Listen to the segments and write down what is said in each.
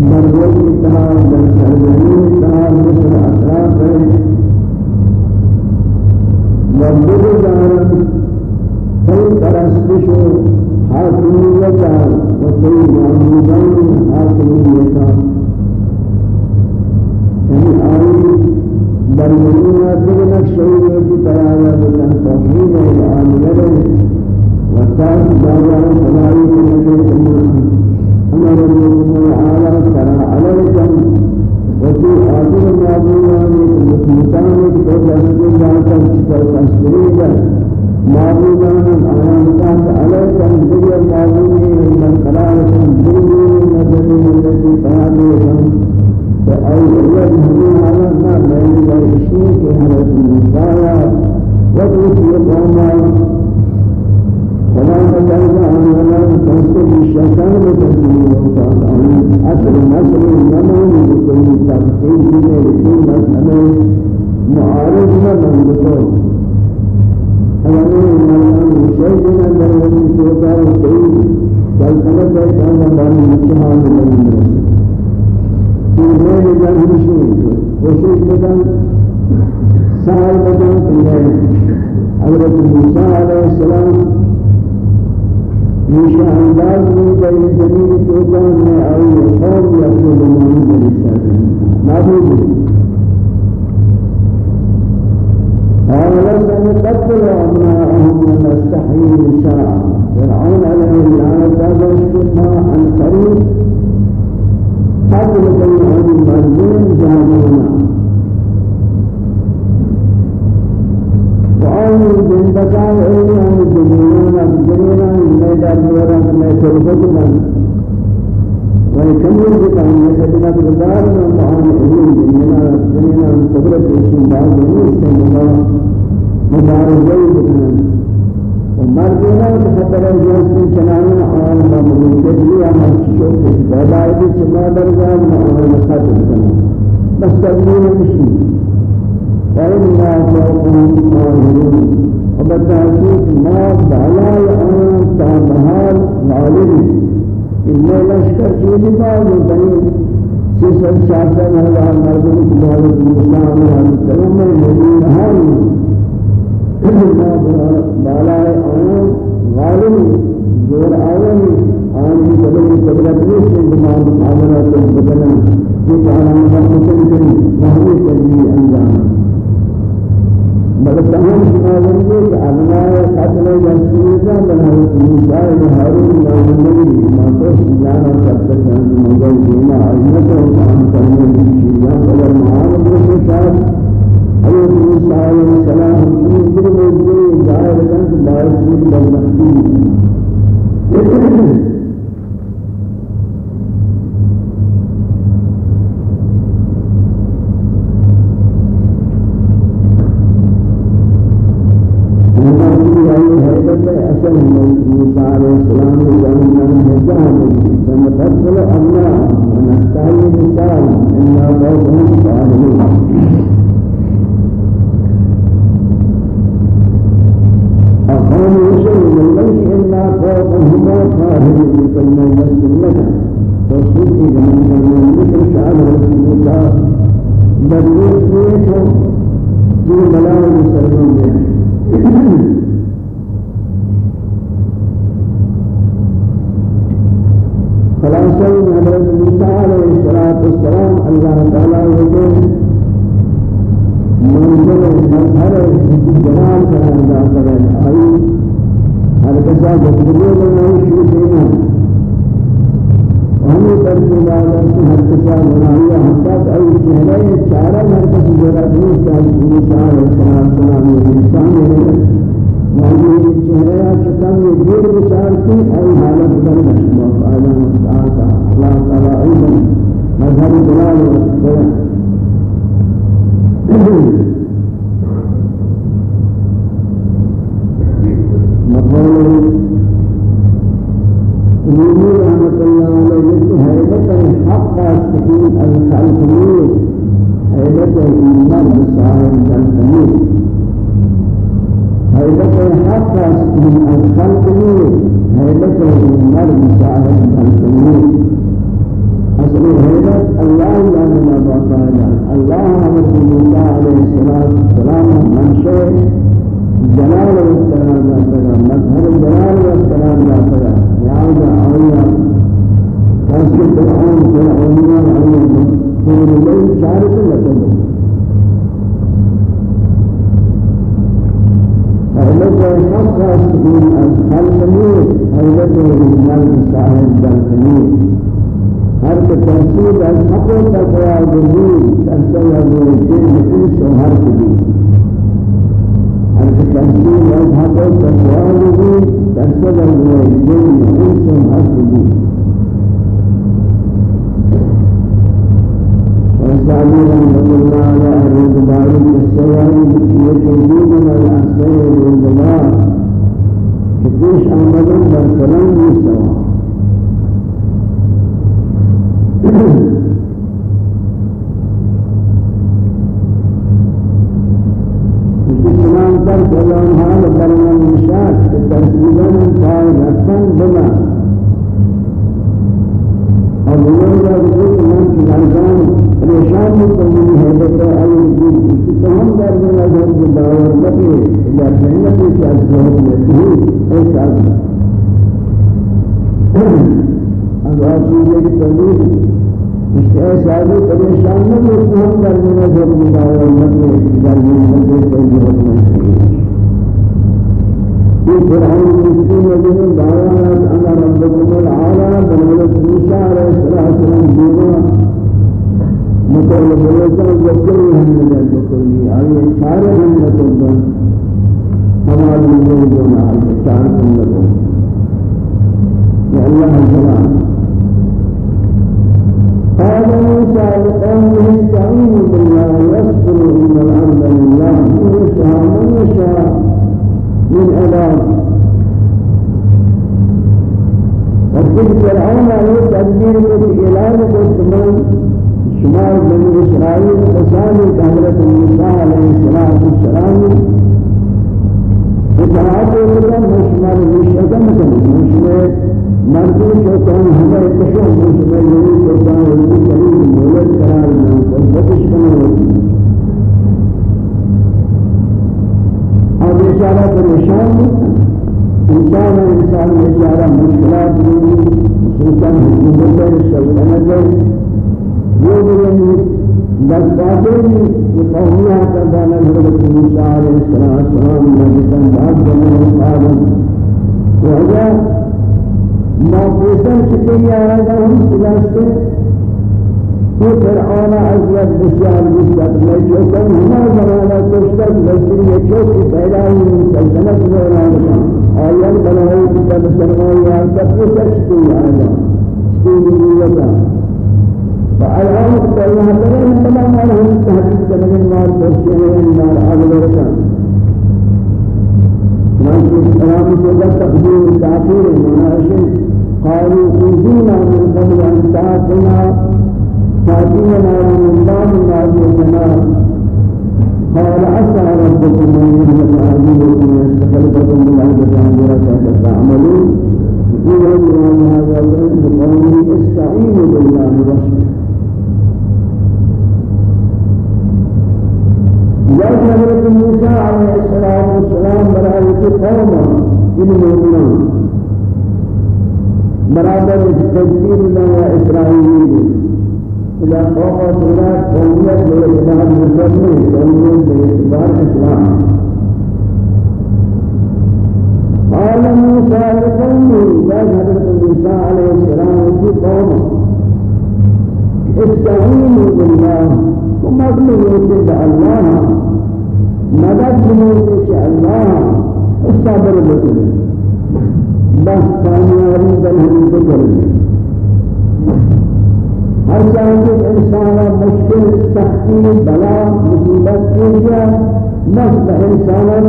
در روز اتحاد در سرزمین اتحاد مصر اطراف ہے مردد دارت کئی پرستش و حاکمیتا و کئی معموزان حاکمیتا یعنی آئی در مدینہ تگنک شعور کی تیارہ بکن توحید و آمیرہ و تاک دارہ خدایی دار میرا میں چلوت من میں کمیوں کے کام میں سجنا گزار میں مہان علم دنیا دنیا قدرت کی باز نہیں سے ملا مبارزہ بکنا عمر دینا کہ خبر ہے جو اس کی چنان اور مبرور تجلی عمل شو کہ بدائے کی چما درجان میں مسات کرنا بس تدبیر مشی وَإِنَّا فَوْقُهُمْ قَاهِرُونَ وبتحقيق ما بعلاء آن تابهار معلوم إلا لشكر جيد بعض الدين سيسر شاسر هذا المردم كبارة المسلام والكلام الذين هم ما بعلاء آن غالب زور آن آن سبب قدرت ليس إنما معاملات البدن في تعالى مبارك الكريم وهو الذي أنجامه بل تمام شمالي الله قتل جسيدا من موسى هارون مولاي ما تسلم تبتسم مجد دينا عزمته وعن كلمة الشيطان ولا معارض الشيطان حضرت موسى عليه السلام في ظلم الدين دائرة باسم بالمحدود حديث ذو بلاء المسلمون به خلاصة من حضرت موسى عليه الصلاة والسلام الله تعالى وجه منظر مظهر جلال كان ذا قرن أي هل كسا جسدنا من شوك پر جلال ہر کسان ہماری حقات اور چہرے چارہ ہر کس جگہ دین سال انسان اور سلام سلام انسان ہے موجود چہرے چتن یہ دیر بچار کی اور حالت پر مشمول عالم سعادت اللہ مذهب جلال و يستوي أنا لو يوم بس فاتني وقومها كذانا حضرت موسى عليه الصلاة والسلام مجدا بعد زمن آدم وهذا ما قسم شكل هذا هم خلاصة فرعون عزت بشار بشار لجوكم هما زمانا تشتك بسر يجوك بلاي من سلطنة دوران آيان بلاي كتاب سرمائي آدم وسكتي آدم سورية فالآن استعلها ترين تمام عليهم التحديث كمن النار برشيه النار أغلرك نحن السلام كذا تقدير التعطير المناشر قالوا كنتنا من قبل أن تعطنا فاتينا من بعض ناجرنا قال عسى ربكم أن يهلك عدوكم ويستخلفكم من عدد أمورك فتعملون كثيرا من هذا العلم بقوله استعينوا بالله ورسوله جاءت حضرت موسى عليه الصلاة والسلام برأيت قوما المؤمنين برابر التجديد لنا إسرائيلين إلى قوم سورة قومية لإسلام المسلمين قومية لإسلام الإسلام عالم مسارقين من حضرت موسى عليه السلام في قومه. استعينوا بالله ومدلوا جد الله. مدد بنوتك الله. الصبر بكم بس كان يريد بالهم بكم هل چاہیے انسان مشکل سختی بلا مصیبت کے لیے مست انسان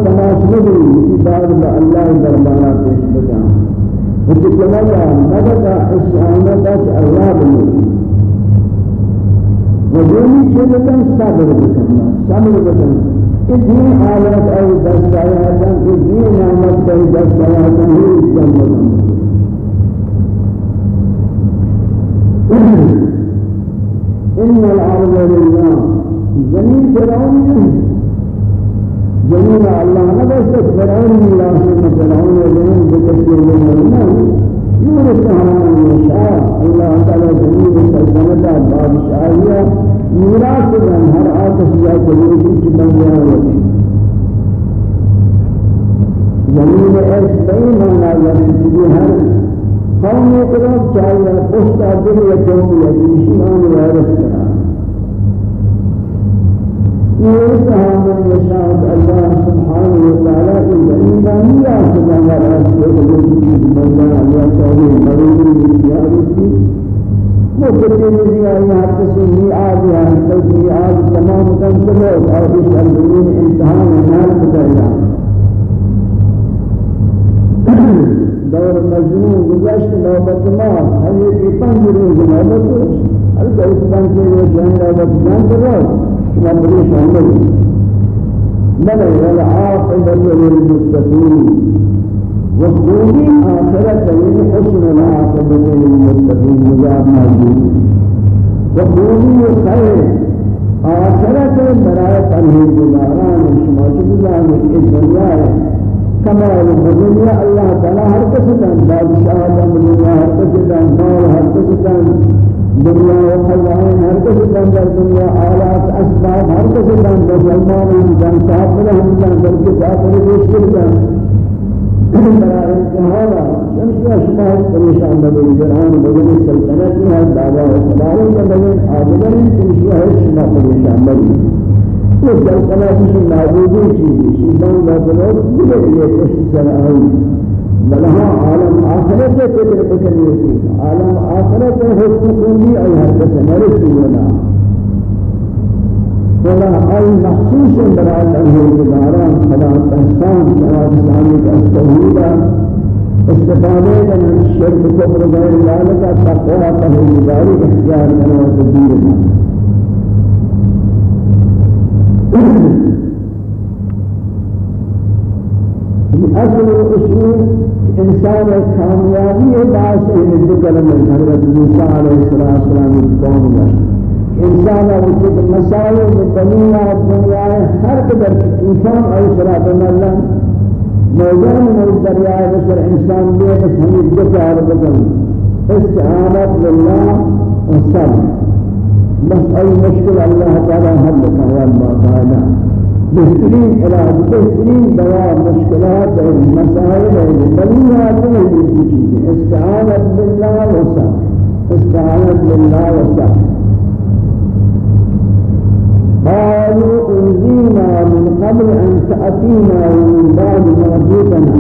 بعد با اللہ دربارہ پیش بکا وچی کمالا مدتا اسعانتاش اللہ بنوکی وزیلی چلتا صبر بکنا صبر بکنا دین حالت أو دستایاتن که دین نعمت بی جان هیچ جان بکن إن العالم لله زمین فرعون جميل. الله ما بس فرعون ملاسم فرعون وجنون بكسر وجنون يورث هذا المشاع الله تعالى جميل السلطنة بادشاهية. ميراث من هر آتش يا جميل كتبان يا ولدي جميل. اس بين الله يسجد هر قوم يقرأ شاعر بس تعبير يجوم يجيشان وارث يسعى من يشاء الله سبحانه وتعالى إلا إلا سبحانه وتعالى يتجدد مولا على تولي مريض بزيارتي مقدم زياري حتى سني عادي حتى سني عادي تمام تنسلوا أرض الشربين امتحان النار بتعلم دور مجنون گذشت نوبت ما همیشه پنج روز نوبت البته پنج روز جنگ نوبت جنگ راست نبري شامل بل والعاقبة للمتقين وخذ آخرة لحسن العاقبة للمتقين مجاب موجود وخذ الخير آخرة برای تنهی گزاران شما چه گزارید این دنیا کمال دنیا الله تعالی هر کسی دن بادشاہ دن دنیا هر کسی دن هر کسی دن وہ حیوان ہر کسی بندر دنیا آلات أسباب ہر کسی بندر سلمان ہم جان کافر ہم جان بلکہ کافر مشکل جان برای جہانا شمس و شمال پریشان بدل جران بدل سلطنت میں ہے دعویٰ و خدارے کا بدل آدمرین تنشیہ ہے شما پریشان بدل یہ سلطنت سے نابودی چیزی شیطان بدلو بلے یہ کشت سر آئی بلها عالم آخرت کے فکر بکنی تھی عالم آخرت میں حسن کنگی ای حرکت نرسی ہونا فلا ای مخصوص برات اہل داران فلا تحسان فلا تحسانی کا استحیلہ استفادے من الشرک کفر غیر لالکہ تقوی تحیل داری اختیار کرنا تدیر من اصل الاصول انسان کامیابی باعث ہے ذکر میں حضرت موسی علیہ السلام کی قوم کا انسان کے مسائل دنیا دنیا ہر قدر انسان اور صراط اللہ موجود میں دریا بشر انسان بھی بس ہمیں ذکر بدل استعانت بالله والصبر بس اي مشكله الله تعالى حل كوال ما بہترین علاج بہترین دوا مشکلات اور مسائل ہے بنیاد ہے یہ چیزیں استعانت بالله وصبر استعانت بالله وصبر قالوا أوذينا من قبل أن تأتينا ومن بعد ما جئتنا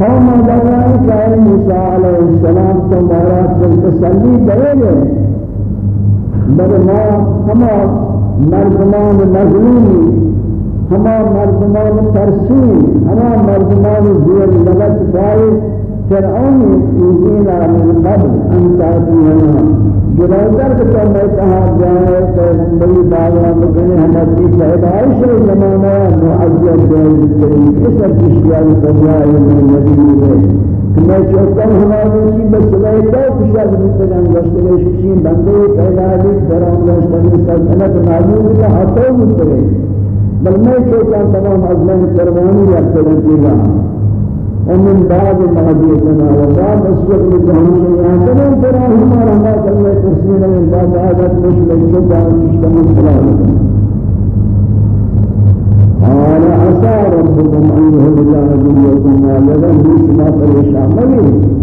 قوم دعائك موسى عليه السلام تسلی دے گئے بل ما ہما مردمان مظلومی ہما مردمان ترسی ہما مردمان زیر لگت پائے فرعونی ایزینا من قبل ان تأتینا. کے کتا میں کہا جائے تیمبری باغا مکنی ہمتی پیدائش زمانہ معذب دیر کریم اس اشیاء فضائل نبی ہے میں چوکتا ہمارے کی بسلائی تو کشاد مستقان گوشتے گئے شکشی بندے پیدا دی درام گوشتے گئے سلطنت معلوم ہے ہاتھوں مستقے بل میں چوکتا تمام عزمان کروانی رکھتے گئے گا ومن بعد مهديتنا وبعد الشغل جهنم يعتبر ترى هما رمات الله تحسين من بعد عادت مش من جدا مش من عسى ربكم أن يهلك عدوكم وعددا بشما فريشان نبي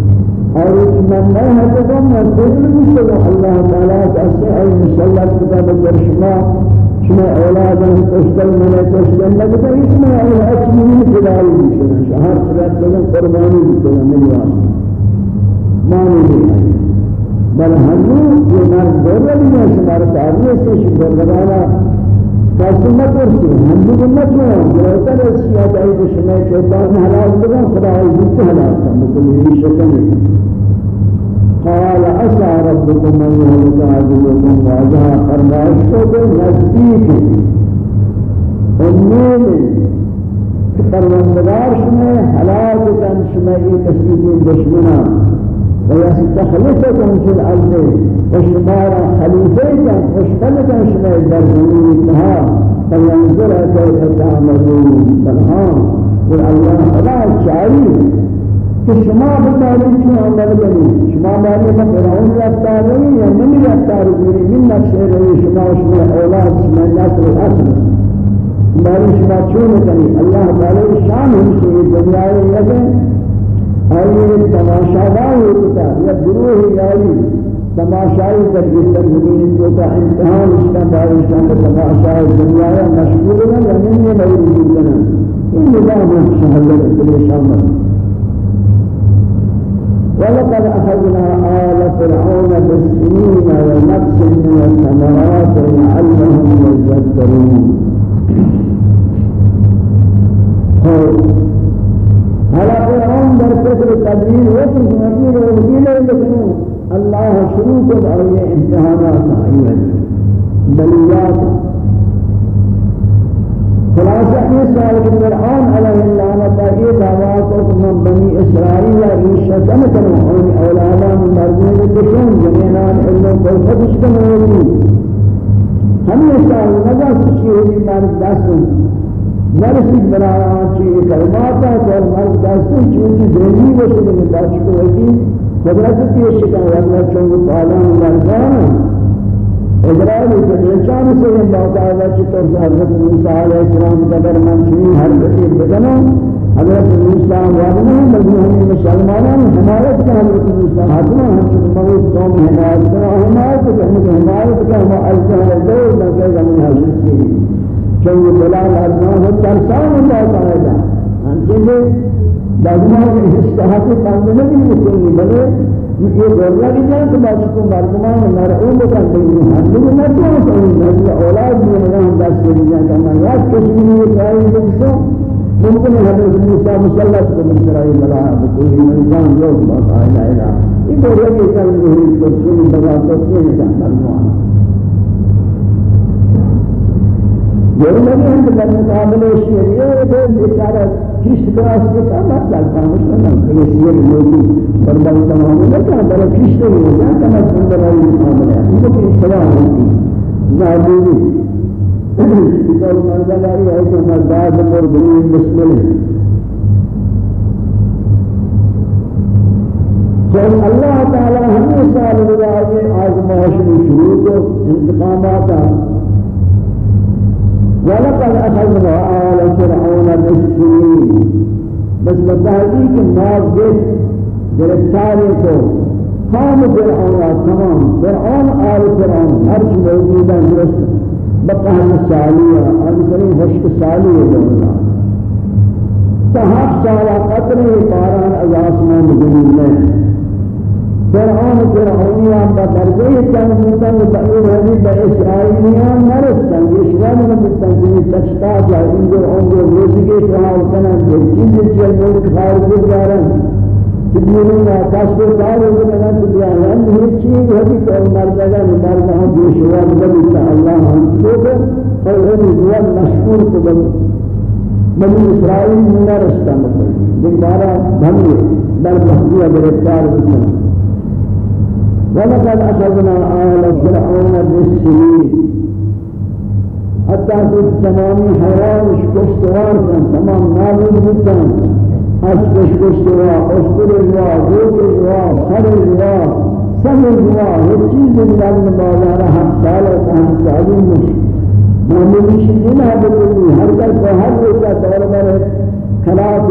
اور اس میں میں ہے تو ہم دل بھی سے اللہ تعالی کا سے ہے مسلط کا درشما شما أولاد استل من استل لگ تو اس میں ہے اچھی خدائی ہے شہر خدائی کو قربانی دیتے ہیں میرے واسطے مانی ہے بل ہم یہ مرد دور بھی ہے شمار تعریف سے شکر گزارا کسی نپرسی من دیگه نکنم بهتر از شیعه دایی دشمنی که بعد حلال بگم خدا عزیز حلال کنم بکنی این قال أسعى ربكم أن يهلك عدوكم واجها فرمائش کو نزدیک امید کہ پروردگار شما ہلاک کن شما دشمنان. ويستخلفكم في الأرض وشمار خليفيكم وشفلكم شمار الدرزمين لها فينظر كيف تعملون فالآن والله فلا شعري كشما بتعلم شو عمل بني شما مالي ما فرعون يفتاري يا من يفتاري من نفسه شما وشما أولاد شما الناس. الأصل مالي شما شو نكني الله تعالى شان هم شيء الدنيا آئیے تماشائی ہوتا یا گروہ یاری تماشائی در یہ سرزمین کو کا امتحان اس کا بارشان تماشائی دنیا مشغول ہے یا نہیں ہے موجود ہے ان نظام شہر پریشان ولقد أخذنا آل فرعون بالسنين ونفس من الثمرات لعلهم يذكرون. هلا ہم در فکر تدبیر ہو تو نبیر ہو وکیل ہے لیکن اللہ شروع کو اور یہ امتحانات آئی ہے۔ دلیلات خلاصہ یہ سوال کہ فرعون علیہ اللعنت یہ دعوات کو من بنی اسرائیل یا شتم کرو۔ اور اولادا من کے دشن جنان علم کو خودش کرنے ہم یہ سوال نہ کہ مرد دستوں نرسید بنایا چیئے کلماتا کلمات دستی چیئے دینی من داشت که وقتی قدرت پیش کن ورنہ چونگو پالان لرزان اجرائی کہ انسان سے اللہ تعالی کی طرف حضرت موسی علیہ السلام کا درمان چیئے حرکتی بدنا حضرت موسی وابنی مجموعی مسلمانان حمایت کا حضرت موسی حضرت ہم چکو ما قوم دوم حمایت کا حمایت حمایت کا حمایت کا حمایت کا حمایت کا حمایت چون بلال آدمان ہو ترسان بہت آئے گا ہم چلے دادمان کے حصہ کے پاندنے بھی مکنی بلے یہ بولنا بھی جائیں کہ بات کو مردمان مرعوم بکن دیگی ہم لوگ مردمان کہیں نزل أولاد بھی نگاہ دست کے لیے کہنا یاد کسی بھی نہیں رائے جنسو ممکن ہے حضرت موسیٰ مسلط کو من سرائی ملاہ بکلی منجان لوگ بہت آئے گا یہ بولنا بھی جائیں کہ ہم لوگ مردمان گوریا کی ہم مقابلے شریعت ہے بیچارہ کس طرح سے کام کرتا ہے مثلا یہ سیر لوگی برباد تمام ہے کیا بڑا کس طرح ہے کیا کام سندر ہے معاملہ ہے ان کو کس طرح ہوتی نابودی کتاب منزلاری ہے کہ مزاد اور بنی مسلم تو اللہ تعالی ہمیں سال گزارے آزمائش شروع کو انتقامات ولقد أخذنا آل فرعون بالسنين. بس بتحقیق ناز جس گرفتاری کو قام فرعون تمام. فرعون آل فرعون هر چی موجودا درست بقهن سالیہ انسانی خشک سالیہ دولا تحق سالہ قطر پاران از آسمان زمین میں. فرعون فرعونیان با درجه چند بودن و تعییر همی به اسرائیلیان نرستن اشغال نبودن کنی تشتا جا اینجور اونجور روزی که شمال کنن به چیزی چل ملک خارجی دارن تبیرون آتش به کار رو کنن تبیران هیچی همی که مردگان مرد هم جوشوان بلیتا اللہ هم کتوبه اور همی دوان مشکور کبن بنی اسرائیل نرستن بکنی دیکھ بارا بھنگی بل محضیہ گرفتار بکنی ولقد أخذنا آل فرعون بالسنين. حتى كنت تمام حيوان كشتوار كان تمام نابل جدا أشكش كشتوار أشكر الله غوط الله خر الله سمر الله وكيز من المبالغ حق سالة عن سعدين مشكلة معمولی چیزی نہ بکلی ہر کل کو ہر خلاف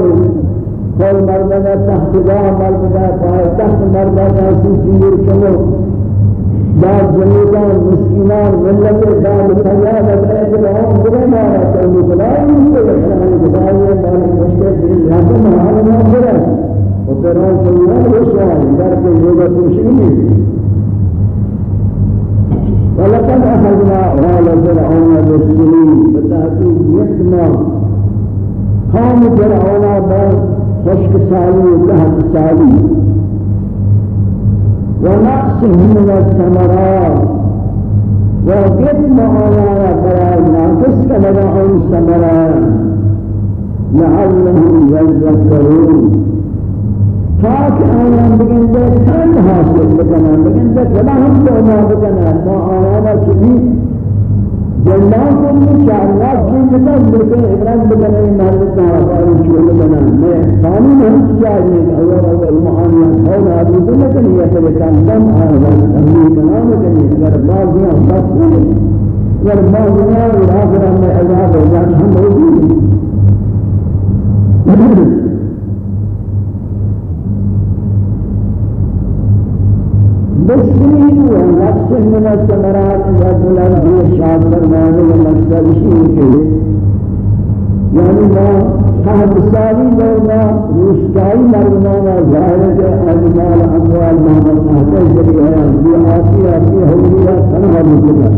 بول مردنا تحت داه مردنا پای تحت مردنا سیچیر کنو بعد جمیلان مسکینان ملت داد فیاد اجر آن بلا مارا تنو بلا آن احرام جدائی بار مشکل دل لازم حال ما برا و پیران سیران رسوان در کے یوگا توشینی ولقد أخذنا آل فرعون بالسنين بتأكيد يتمام قام فرعون بار خشك سالي وكهد سالي. ونقص من الثمرات. وقد معانا قرار ناقص كما عن ثمرات. لعلهم يذكرون. پاک آیان بگن دے چند حاصل بکنن بگن دے چلا ہم دونا بکنن ما آیانا چلی جنان کو مشاعرات کی جگہ ملکے اعلان بکنے مارے تارا پر چھوڑ بنا میں قانون ہے چاہیے اللہ اور ایمان ہے اور ابھی تو لیکن یہ تو کام دم ہے اور ہمیں کلام کرنے پر بعض میں بس نہیں اور بعض میں راہ میں اللہ اور جان ہم موجود ہیں بالسنين ونفس من الثمرات وكل به شاب فرمان ومقصد شيء يعني ما قهد سالي دولنا روشتاي مرمانا ظاهرة أجمال أموال مهما قهد شريعا بآتي آتي هوليا تنها بكتا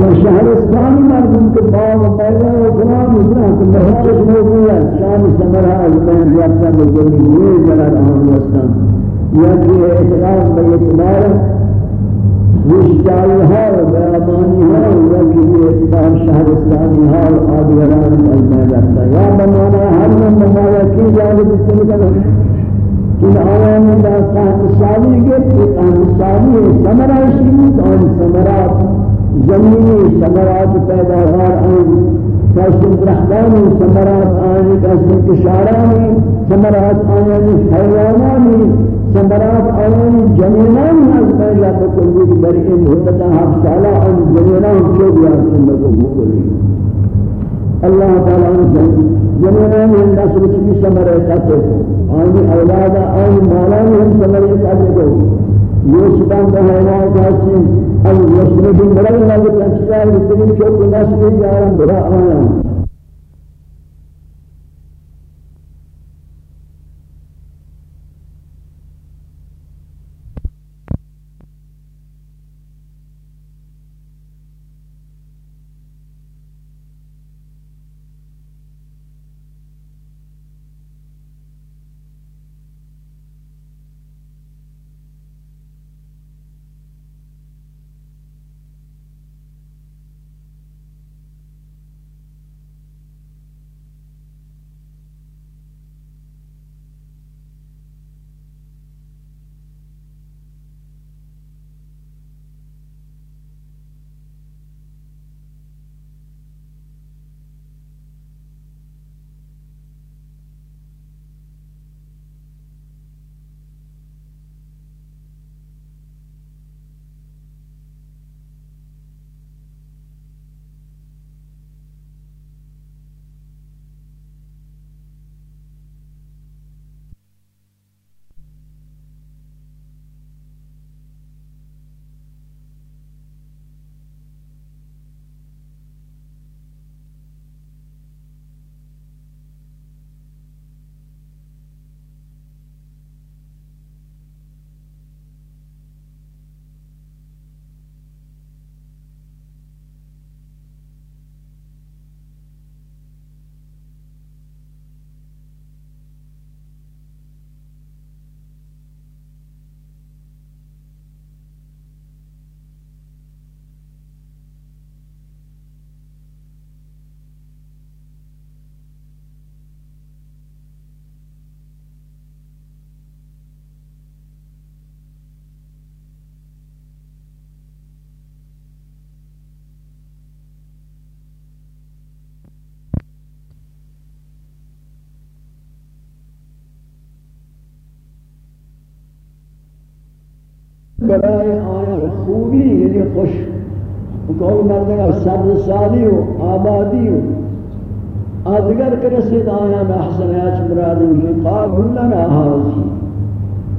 وشهرستانی مردم کے باغ پیدا و غلام اتنا کہ محتاج موجود ہے شام سمرہ از بین ریاضت میں جو یہ جلال ہم وسطان يجي اعتراف باعتبار وشجاعها وبرامانها ويجي اعتبار شهرستانها وآدوران المالكة يا بمانا هل من ممالكي جانب السلطة إن آوان دا قام صالي جت قام صالي سمرا شميت عن سمرات زمینی سمرات پیداوار آئیں کاشن درختانی سمرات آئیں کاشن کشارانی سمرات آئیں حیوانانی. سمرات آن جنینان از بلا بکنید در این مدت هفت سالا آن جنینان چه بیان سنت و مکلی الله تعالیٰ عنہ جنینان این دست رو چی سمرات قطع آن أولاد آن مالان ہم سمرات قطع یوسفان به بہنا جاسی آن یسنی بن مرلہ لکنچیان لکنی چوک نسلی جارم برای آن برای آیا خوبی یعنی خوش. قول مردگا سبز سالی و آبادی و آدگر کرسید آیا محسن ایچ مرادم کی جی قابل لنا حاضی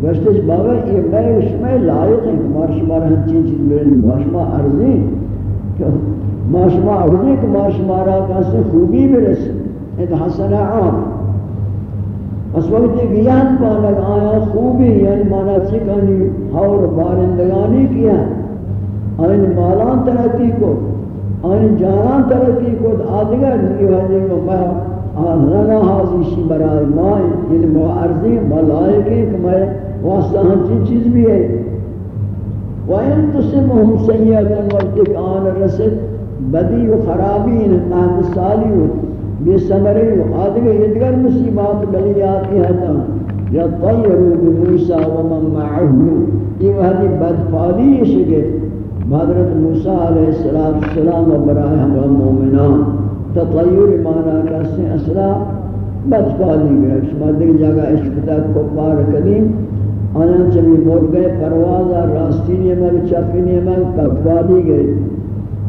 وشتش بابا یہ میں شما لائق ہیں مار شما رہن چین چیز میرے ماشما عرضی کہ ما عرضی کہ ما شما را کسی خوبی برس ایت حسن عام. اس وقت یہ بیان پانک آیا خوبی یعنی مانا چکنی حور بارندگانی کیا آئین مالان ترقی کو، آئین جانان ترقی کو آدگر یہ وجہ کو میں آن رنا حاضیشی برای مائیں یعنی معرضی ملائکی کہ میں واسطہ ہم چیز بھی ہے۔ وَإِن تُسِمُهُمْ سَيِّئَةً وَقْتِكَ آن رسد بدی و خرابی انہاں سالی و بے سمرے آدھگے ادگر مصیبات بلیاتی ہے یا طیروا بموسیٰ ومن معه یہ وحدی بدفالی شکے حضرت موسیٰ علیہ السلام و برائے ہم مومنان۔ تطیر مانا کسی اسرا بدفالی گئے۔ شما دیکھ جگہ اشکتا کپار قدیم آنان چمی مور گئے، پروازہ راستی نیمہ چپی نیمہ بدفالی گئے۔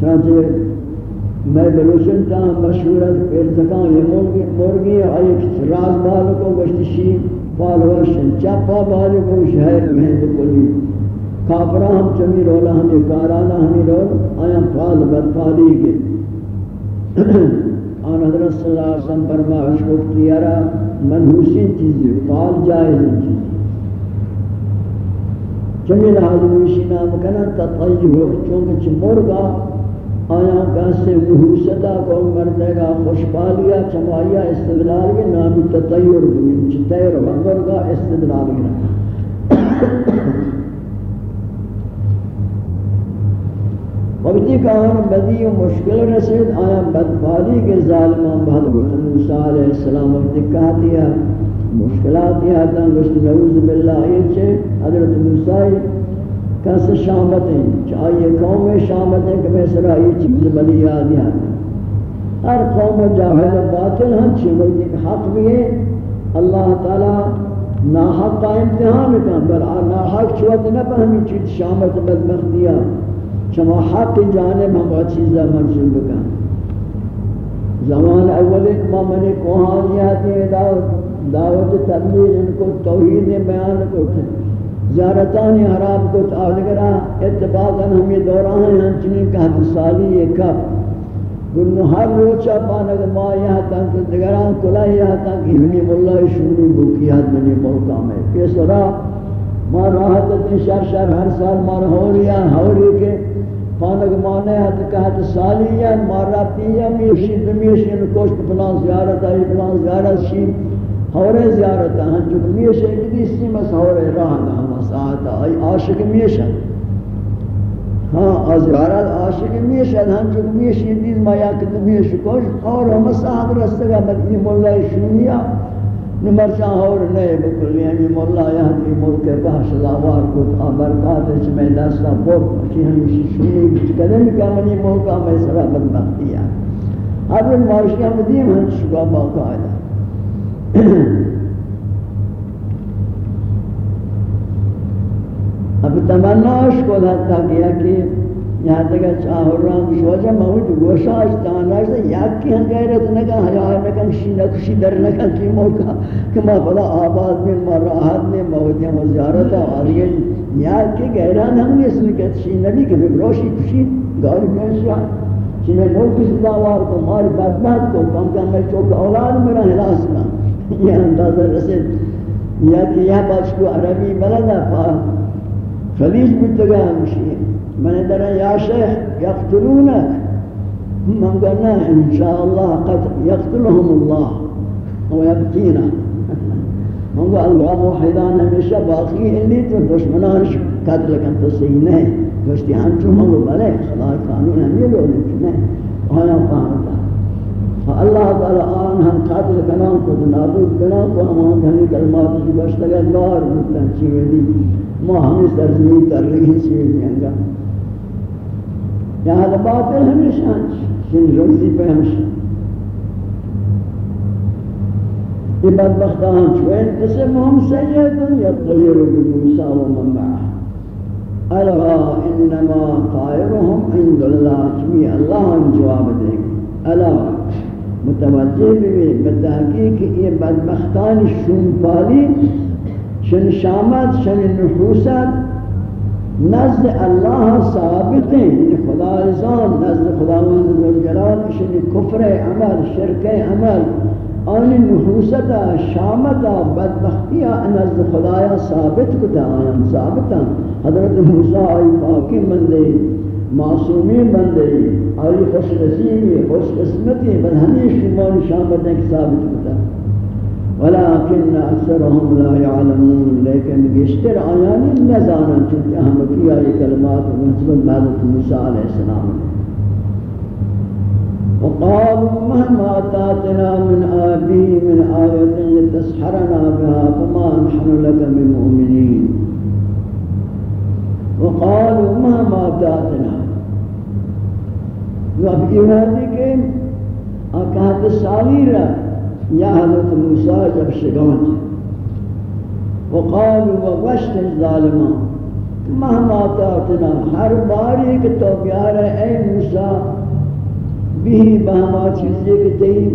چانچہ میں بلوچن تا مشہور ہے پھر زکان یہ مرغی مرغی ہے ایک راز مال کو گشت شی فالوشن چپا بالی کو شہر میں بکلی کافرہ ہم چمی رولا ہمیں کارانا ہمیں رول آیا فال بدفالی کے آن حضرت صلی اللہ علیہ وسلم فرمائش کو اختیارا منحوسین چیزی فال جائز چیزی چمی لحاظ نوشی نام کنا تطیب چونکہ چھ مرگا آیا کہاستے محوستا کو مردے گا خوشبالیا چمائیا استدلال کے نامی تطیر بھی چھ تیر مرگا استدلال کے وقتی کہ آن بدی و مشکل رسید، آیا بدبالی کے ظالمان بہت موسیٰ علیہ السلام وقتی کہا دیا مشکلات دیا تا گشت نعوذ باللہ، یہ چھے حضرت موسیٰ کس شامت ہیں؟ چاہیے قوم میں شامت ہیں کہ میں سرائی چیز بلی آدھی آتا ہر قوم جاہد باطل ہم چھے وقتی حق بھی ہے اللہ تعالی ناحق کا امتحان کن بل ناحق چھوٹ نہ پہمی چیز شامت بدبختیہ شما حق جانب ہم بہت چیزا منصوب بکن۔ زمان اول ما من کوہانیات دعوت دعوت تبلیغ، ان کو توحید بیان کو زیارتان حرام کو تعلقرا اتفاقا ہم یہ دوران ہیں ہنچنی کہ سالی یہ کب۔ گنو ہر روچا پانک ما یہاں تک دگران کلا یہاں تک ہمیں ملہ شنی بکیات منی موقع میں۔ کس راہ ما راحت شر شر ہر سال مار ہو ریا ہو رہی کے۔ پانک مانے ہاتھ کہت سالیہ مارا پیا میشی، دمیشی نکوشت پلان زیارت آئی، پلان زیارت شی ہورے زیارت ہاں جو میشی جدی سی مس ہورے راہ نا ہم ساعت آئی عاشق میشا ہاں ازیارت عاشق میشا ہاں جو میشی دیز ما یا کدمیش کوش، اور ہم ساعت رستگا مدنی مولا شنیا نمرچان ہور نئے بکل یعنی مولا یہاں ملک بحش لاوار کو برکات ہے میں دستا بہت اچھی ہمیشی شنی کچھ قدم کا منی موقع میں سرا بدبختی ہے۔ اب ان معاشیہ مدیم ہم شکا باقاعدہ۔ اب تمناش کو دھتا کیا کہ یہاں تک چاہو رام شوجہ موت گوشاش تاناش یک کی ہم غیرت نگا حیاء نکن شی نکشی در نہ نکن کی موقع کہ ما فلا آباد میں ما راحت میں موتیاں و زیارتا آرگی جی۔ یک کی غیران ہم نے اس نے لکت شی نبی کہ بروشی کشی گاری کنشا چینے ملک سداوار کو ماری بدبت کو کم کم میں چوک اولاد میرا حلاس نا یہ اندازہ رسید یا کہ یہ بچ کو عربی بلدہ خلیج بودتگا ہمشی من در یا شیخ یقتلونک من قلنا إن شاء الله قد يقتلهم الله. ويبقينا من قال الله موحدان ہمیشہ باقی نہیں تو دشمنان قتل کن تو صحیح نہیں گوشتی ہم چون من بلے. خدا قانون ہم یہ لوگ نہیں آیا فهمتا فالله تعالى آن هم قادر كلام کو نابود کنان کو أمان ہمیں کلمات کی بشتگ اللہ رکھتاں چیئے دی ما ہمیں سرزمین تر رہی چیئے دی انگا. یہاں باطل ہمیشہ شن روزی پہ ہمیشہ یہ بدبختہ ہم چوئین قسم ہم سیدن یطیر بموسیٰ و من معاہ ألا إنما طائرهم عند الله. جميع الله جواب ذلك ألا متوجہ بھی بتحقیق یہ بدبختان شون پالی شن شامت شن نحوست نزد اللہ ثابت ہیں یعنی خدا رضان، نزد خداوند ذوالجلال اشنی کفر عمل، شرک عمل، آن نحوستا شامتا بدبختیا نزد خدایا ثابت کتا، آیان ثابتا حضرت موسیٰ آئی پاکی بندے معصومی بندے آئی خوش نصیبی خوش قسمتی بل ہمیں شمان شامتا ثابت کتا ولكن اكثرهم لا يعلمون لكن بیشتر آیانی نزانن چونکہ ہم کیا یہ کلمات منصبت بعدت موسیٰ علیہ السلام. وقالوا مهما تاتنا من آبه من آية لتسحرنا بها فما نحن لك بمؤمنين وقالوا مهما تاتنا وفي إيمانك أكاد الساليرة یا حضرت موسیٰ جب شگان وقالوا وغشت الظالمان مہما تاتنا ہر باری کہ تو پیار ہے، اے موسیٰ، بھی بہما چیزیں کہ تی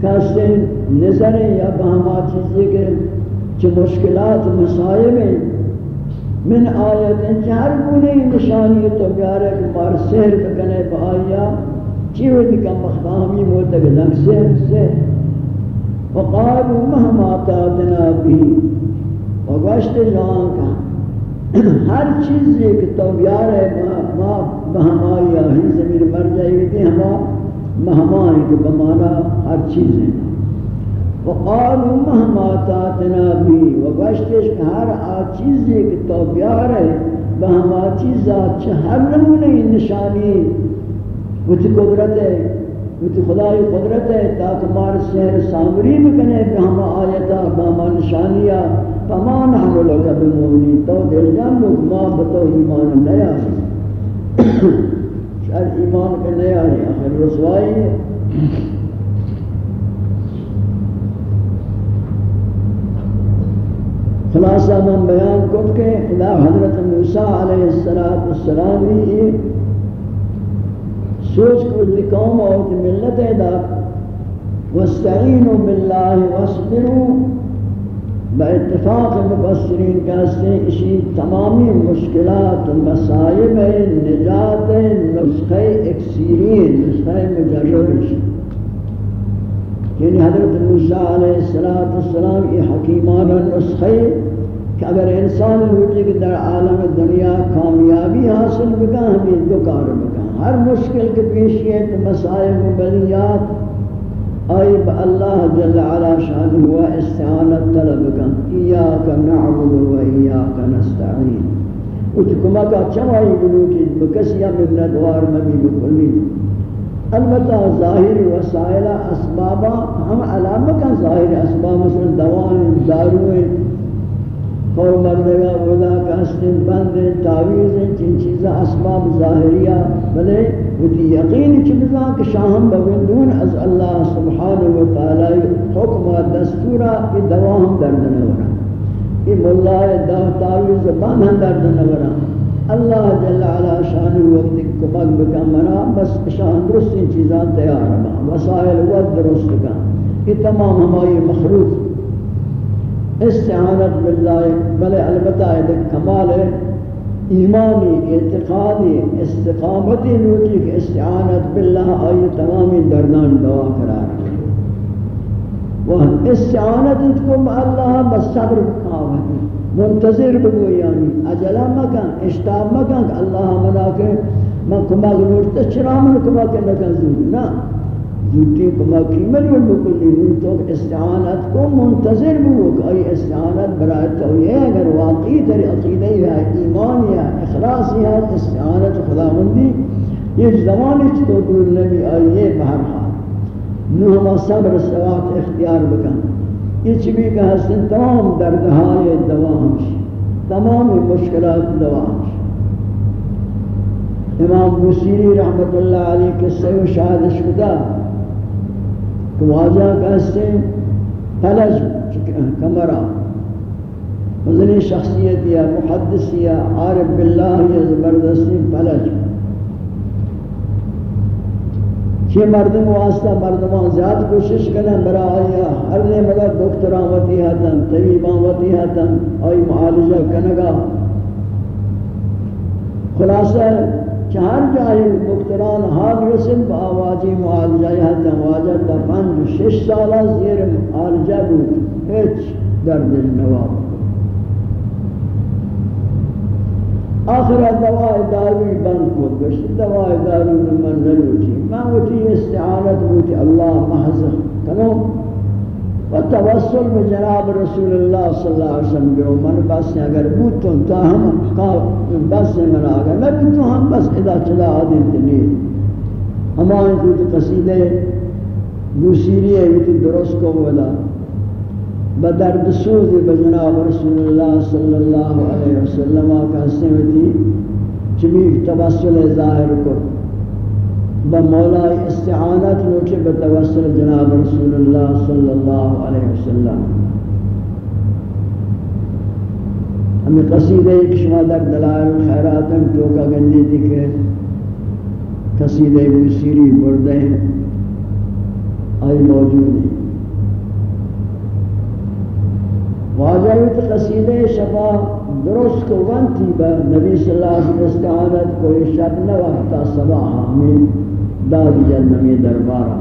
کسی نظر یا بہما چیزیں کہ چه مشکلات مسائب من آیت چهر گونه نشانی تو بیاره که مار سهر بکنه با آیا چی ودی کم مختامی موتا گدنگ سهر سهر وقالوا مهما تاتنا بھی وگوشت جوان کا۔ ہر چیز ایک تو بیاره ما بہمائی آہی زمین مر جائے گی، ہما مہمان کے بمانا ہر چیز ہے۔ وقالوا مهما تاتنا بھی وگشتش کہ ہر آ چیز ایک تو پیار ہے بہما چیزات ہر نمونے نشانی. کچھ قدرت ہے کچھ خدای قدرت ہے تاکہ مار سہر سامری بکنے کہ ہم آیتا بہما نشانیہ فمان ہم لگا بمونی تو دل جان ما بتو ایمان نیا شاید ایمان کا نیا ہے آخر رسوائی ہے خلاصہ من بیان کو کہ خدا حضرت موسیٰ علیہ السلام بھی سوچ کو لکوم اور ملت ادا وَاسْتَعِينُوا بِاللَّهِ وَاسْبِرُوا۔ باتفاق مفسرین کہتے ہیں اسی تمامی مشکلات و مسائب نجات نسخہ اکسیرین نسخہ مجربش یعنی حضرت موسیٰ علیہ السلام یہ حکیمان نسخے کہ اگر انسان ہوتی کہ در عالم دنیا کامیابی حاصل بکا ہمیں دو کار بکا ہر مشکل کے پیشیت مسائل و بلیات آئی با اللہ جل علا شان ہوا استعانت طلب کا ایاک نعبد و ایاک نستعین۔ اچھ کمکا چوائی بلوٹی بکسی من ندوار مبی بکلی البتہ ظاہر وسائل اسبابا ہم علامہ کا ظاہر اسباب مثلا دوائیں دارویں اور مردگا ودا کاستن بند تعویز چن چیزا اسباب ظاہریہ بلے وتی یقین چیزا کہ شاہم بوندون از اللہ سبحانہ و تعالی حکم و دستورا کی دوا ہم درد نہ ورا یہ مولا دا تعویز بان ہم درد نہ ورا اللہ جل علا شان وقت کمک بکا منا بس شان درست ان چیزاں تیار با وسائل و درست کا یہ تمام ہماری مخلوق۔ استعانت باللہ بلے البتہ ایک کمال ہے۔ ایمانی اعتقادی استقامتی نوٹی کہ استعانت باللہ آئی تمامی دردان دعا قرار وہ استعانت کو اللہ بس صبر کاوہ منتظر بگو یعنی اجلا مکن، اشتاب مکن کہ اللہ منا کے من کمک نورتا چرا من کمک نکن زود نا زودتی کمک کی ملیون بکلی من تو استعانت کو منتظر بگو کہ ای استعانت برای تو یہ اگر واقعی در عقیدہ ہے ایمان یا اخلاص ہے استعانت خدا مندی یہ زمانی تو دور نبی آئیے بہر حال نو صبر سوات اختیار بکن. یہ چبی کا حسن تمام دردہائے دوا ہمشی تمام مشکلات دوا ہمشی امام بسیری رحمت اللہ علیہ قصے و شاہدش کتا کہ واجہ کا حسن فلج کمرہ۔ مزنی شخصیت یا محدث یا عارف باللہ یا زبردستی فلج کہ مردم واسطہ مردمان زیاد کوشش کریں برا آیا ہر نے مگر دکتران وطی حتم طبیبان وطی حتم آئی معالجہ کنگا خلاصہ چہر جائے دکتران حال رسل با آواجی معالجہ حتم واجہ تا پنج شش سالہ زیر معالجہ بود ہیچ درد نواب آخر دوائی داروی بند کو گشت دوائی داروی من نلوٹی میں وٹی استعانت بوٹی اللہ محض کنو و توسل بجناب رسول اللہ صلی اللہ علیہ وسلم. گرو من بس اگر بوتن تا ہم بس من آگا نبی تو ہم بس. ادا چلا آدم تنی ہمائیں تو قصیدے دوسری ہے یہ درست کو ودا بدرد سوز بجناب رسول اللہ صلی اللہ علیہ وسلم کا سمتی چبی توسل ظاہر کو بمولا استعانت لوٹے بتوسل جناب رسول اللہ صلی اللہ علیہ وسلم ہمیں قصیدہ ایک شما در دلائل خیراتن توکا گندی تھی کہ قصیدہ بسیری بردے آئی موجود ہیں واجہت قصیدہ شفا درست کو ونتی با نبی صلی اللہ علیہ وسلم استعانت کوئی شب نہ وقتا سبا آمین. داد جنمی دربارا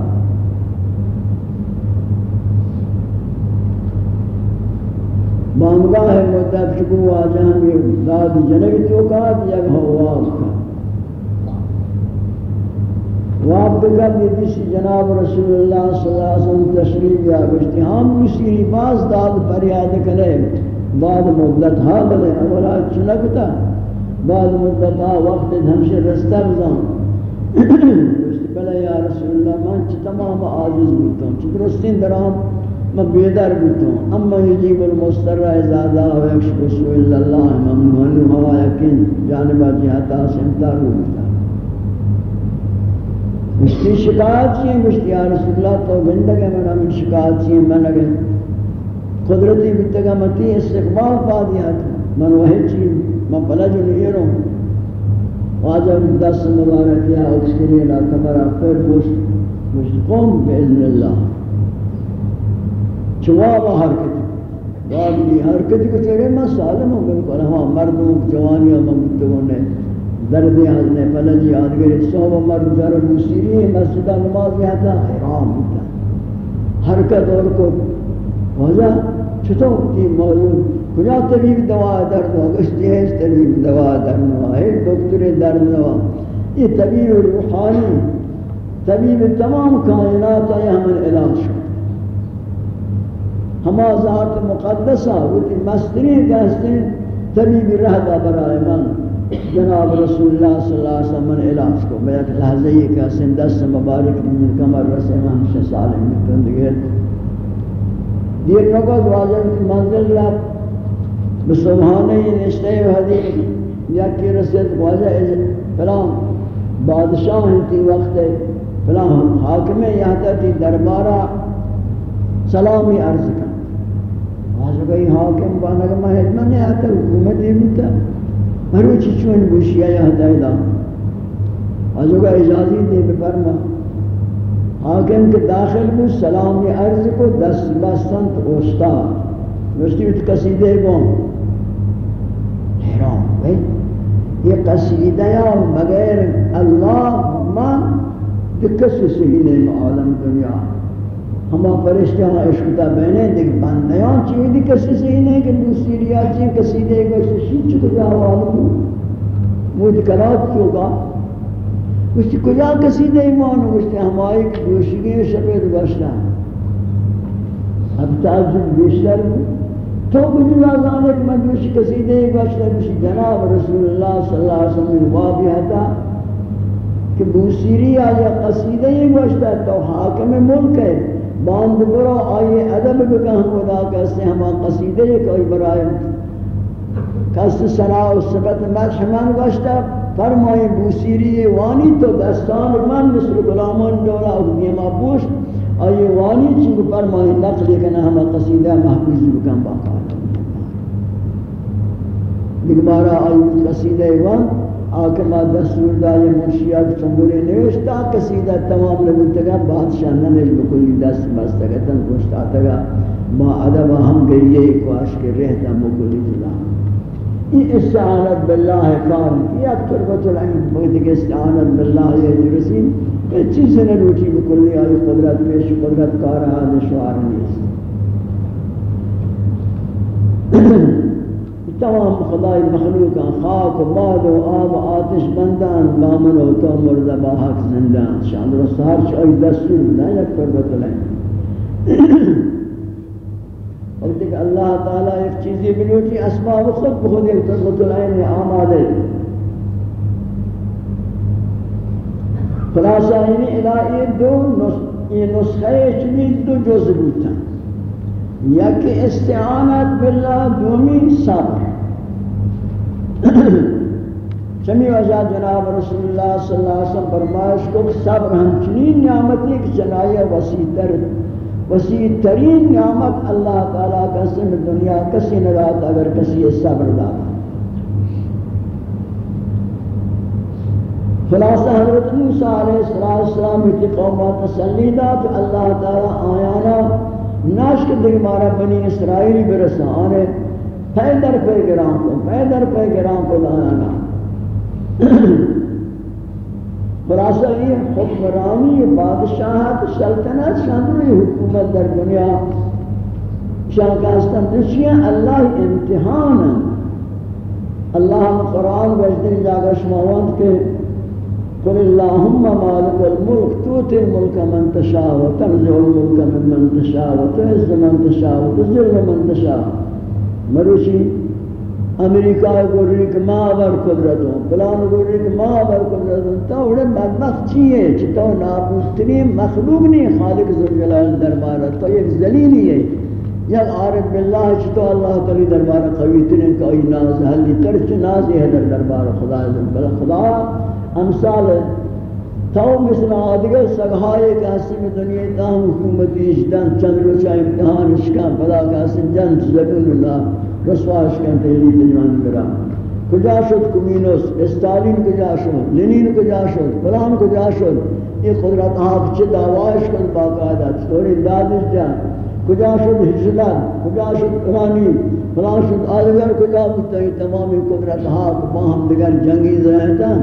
بانگاہ مدد چکو واجہ ہمیں داد جنمی تو کہا یک ہواز کا واب بگم یہ جناب رسول اللہ صلی اللہ علیہ وسلم تشریف یا گشتی ہم اسی باز داد پر یاد کرے بعد مدت ہا بلے، اولا چنکتا بعد مدت ہا وقت ہمشہ رستہ بزان گشتی بلے یا رسول اللہ، من چی تمام آجز بیتا ہوں چی درستین درام من بیدر بیتا ہوں اما یجیب المستر ازادہ و یکشب رسول اللہ ممنون ہوا یقین، جانبہ جہتا سمتا رو بیتا مشتی شکایت چیئے مشتی یا رسول اللہ تو گندگے من ہمیں شکایت چیئے من اگر قدرتی بیتگا متی استقبال پا دیا تھا۔ من وہی چیز من پلا جو نہیں رہوں واجہ دست مبارک یا اکسری لا کمرہ پھر پوشت پوشت قوم بإذن اللہ؟ چوابا حرکت واجی حرکت کو چرے میں سالم ہوں بالکل ہم مردوں جوانی و ممتگوں نے درد حضنے فلجی آدگر صحب مرد جر موسیری مسجدہ نماز میں آتا حیرام ہوتا حرکت اور کو وجہ چھتوں کی معلوم؟ کجا طبیب دوا درد ہو گشتی ہے طبیب دوا درد ہوا ہے دکتر درد ہوا یہ طبیب روحانی طبیب تمام کائنات آیا ہمیں علاج شو ہما ذات مقدسہ وہ مستری کہستے طبیب رہتا برائے من. جناب رسول اللہ صلی اللہ علیہ وسلم علاج کو میں ایک لحظہ یہ کہ سن سندس مبارک من کمر رسے میں ہمشہ سالم مکن دیگر دیر نقض واجب کی منزل یا بسبحانہ یہ نشتے و حدیث یا کی رسید واجہ فلان بادشاہ انتی وقت ہے۔ فلان حاکم یہاں تی دربارہ سلامی عرض کا واجب یہ حاکم بانگا مہدمہ نہیں آتا حکومت یہ بھی مروچی چون گوشی آیا ہدای دا۔ آجو کا اجازی دے بفرما حاکم کے داخل کو سلامی عرض کو دست بستند اوستاد نوشتی بیت قصیدے گون حیران بھئی یہ قصیدہ یا مغیر اللہ من دکس سہینے عالم دنیا۔ ہما فرشتے ہاں عشقتا بہنے دیکھ بندیان چیئے دی، کسی سے ہی نہیں کہ دوسری ریا چیئے کسی دے گا اسے شیچ کو جا والو وہ دکرات کیوں اس کجا کسی دے ایمانو ایمان ہوشتے ہمائی دوشگی شپید گشتا اب تعجب بیشتر تو کجو آزانے کہ میں دوشی کسی دے گشتا دوشی جناب رسول اللہ صلی اللہ علیہ وسلم وابی حتا کہ بوسیری آیا قصیدہ یہ گوشتا تو حاکم ملک ہے۔ باند برو آئیے ادب بکن خدا ہیں ہما قصیدے کوئی برائے کس سنا و صفت مدح من گوشتا فرمائی بوسیری وانی تو دستان من مثل غلامان دولا و دیما پوش. آئیے وانی چنگ فرمائی نقل کنا ہما قصیدہ محفوظ بکن باقا بارا آئی قصیدہ وان آکما دستور دای منشیات چنگوری نوشتا قصیدہ تمام لگوتگا بادشاہ نمیش بکلی دست بستگتن گوشتا تگا ما عدب ہم گئیے کواش کے رہتا مکلی جلا یہ استعانت باللہ کار یہ اکتر بط العین بگتی کہ استعانت باللہ یہ جرسین یہ چیز نے روٹی بکلی آئی قدرت پیش قدرت کارا نشوار نیست تمام خدای مخلوقان خاک و باد و آب و آتش بندان بامن و تو مرد با حق زندان. شان درست هر چی دستور نه یک فربت لین وقتی کہ اللہ تعالی ایک چیزی بنوٹی اسباب خود بخود ایک فربت لین آماده. خلاصہ یعنی الہی دو نسخه چیز دو جز بودتا یک استعانت بالله دومی صبر چمی وجہ جناب رسول اللہ صلی اللہ علیہ وسلم فرمائش کو صبر ہمچنین نعمتی کہ چنائیہ وسیع تر وسیع ترین نعمت اللہ تعالیٰ کا سن دنیا کسی نرات اگر کسی صبر داتا خلاصہ حضرت موسیٰ علیہ السلام کی قومہ تسلی دا کہ اللہ تعالیٰ آیانا ناشک دیکھ مارا بنی اسرائیلی برسا آنے پیدر پہ گرام کو، پیدر پہ گرام کو لانا خلاصہ یہ حکمرانی بادشاہت سلطنت شامل حکومت در دنیا۔ شاہ کاستان دشیاں اللہ امتحان اللہ قرآن وجدن جاگا شماوان کے قل اللهم مالك الملك توتي الملك من تشاء وتنزع الملك ممن تشاء وتعز من تشاء وتذل من تشاء. مروشی امریکہ گوری کہ ماں بر قدرت ہوں، فلان گوری کہ ماں بر قدرت ہوں، تو انہیں بدبخت چیئے چھتو نابوستنی مخلوق نہیں خالق ذوالجلال دربارت تو ایک ذلیلی ہے۔ یک عارف باللہ چھتو اللہ تعالی دربار قوی تنین کہ ای ناز، حلی ترچ ناز ہے در دربار خدا بل خدا۔ امثال تو مثل آدگر سگھائے کہ حسیم دنیا تاہم حکومتی اشتن چند روچہ امتحان اشکان پدا کہ حسیم جن زبون اللہ رسواش کن تحلیل تجوان برا کجا شد کمینوس؟ استالین کجا شد؟ لنین کجا شد؟ فلان کجا شد؟ یہ قدرت آپ چھ دعوائش کن باقاعدہ؟ چھوڑی دادش جان کجا شد ہجلان کجا شد فلانی فلان شد آدگر کجا بودتا؟ ہے تمامی قدرت آپ باہم دگر جنگیز رہتا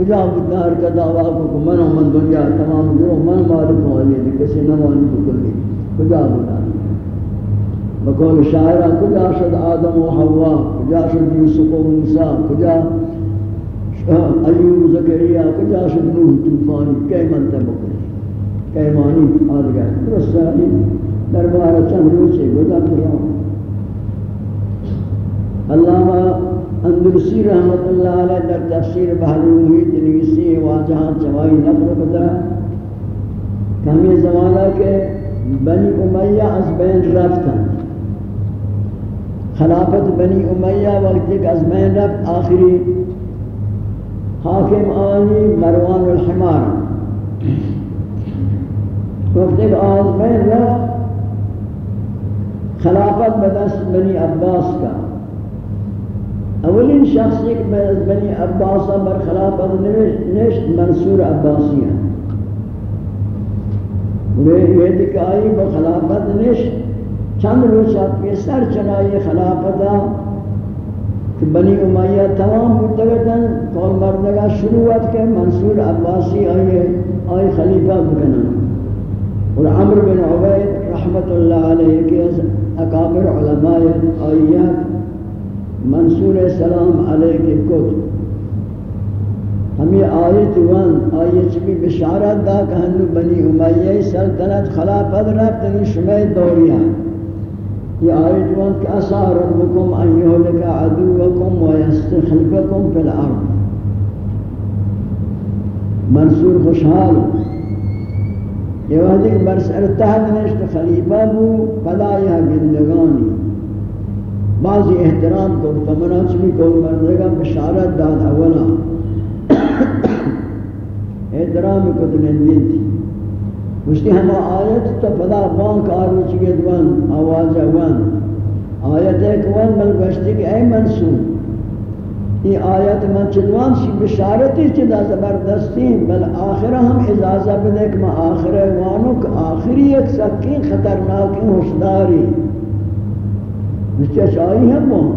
کجا ہر کا دعوا کو من من دنیا تمام جو من مالک ہو یہ کسی نہ مان کو کلی۔ کجا بدنا بقول شاعر کجا شد آدم و حوا؟ کجا شد یوسف و موسی؟ کجا ایوب زکریا؟ کجا شد نوح طوفان کی من تبکلی کی مانی آدگر درست دربار چند روچے گزر کیا اللہ اندرسی رحمت اللہ علیہ در تفسیر بحر محیط نویسی واجہاں چوائی نقل بتا کہ زمانہ کے بنی امیہ از بین رفتا خلافت بنی امیہ وقت ایک از بین رفت، آخری حاکم آنی مروان الحمار۔ وقت ایک از بین رفت، خلافت بدست بنی عباس کا۔ اولین شخص ایک بنی عباسہ برخلاف نشت منصور عباسی ہیں یہ دکھائی بخلافت نشت چند روچہ کے سر چنائی خلافتا کہ بنی امیہ تمام مدگتاً قول مردگا شروعات کے منصور عباسی آئیے آئی خلیفہ بکنا اور عمر بن عبید رحمت اللہ علیہ کے اکابر علماء آئیات منصور سلام علیہ کے کت۔ ہمیں آیت وان آیت بھی بشارت دا کہ ہنو بنی امیہ سلطنت خلافت رفتن شمع دوریہ یہ آیت وان کہ اسا ربکم ان یہلک عدوکم و یستخلفکم فی الأرض۔ منصور خوشحال۔ یہ وحدی برسر تحت نشت خلیفہ بو پدا یہ گندگانی۔ بعضی احترام کو تمنا چمی کو، مردگا بشارت داد اولا احترام کو دنندین تھی۔ مجھتی ہم آیت تو پدا بانک آرو چکے دوان، آواز اوان۔ آیت ایک وان بل گشتی کہ اے منصور یہ آیت من چدوان سی بشارتی چدا زبردستی، بل آخرہ ہم اجازہ بدے کہ میں آخرہ وانو کہ آخری ایک سکین خطرناکی ہوشداری۔ بچش آئی ہم۔ وہ